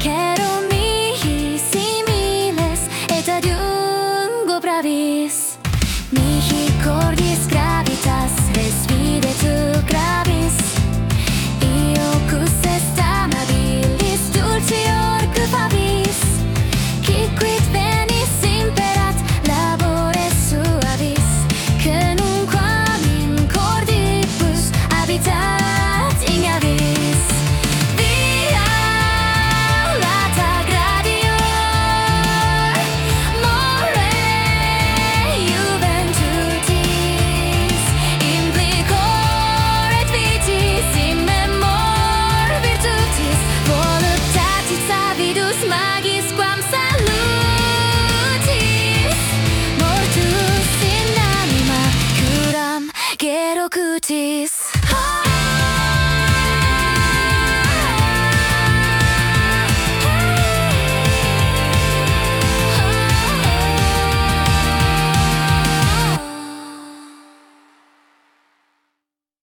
Quero your.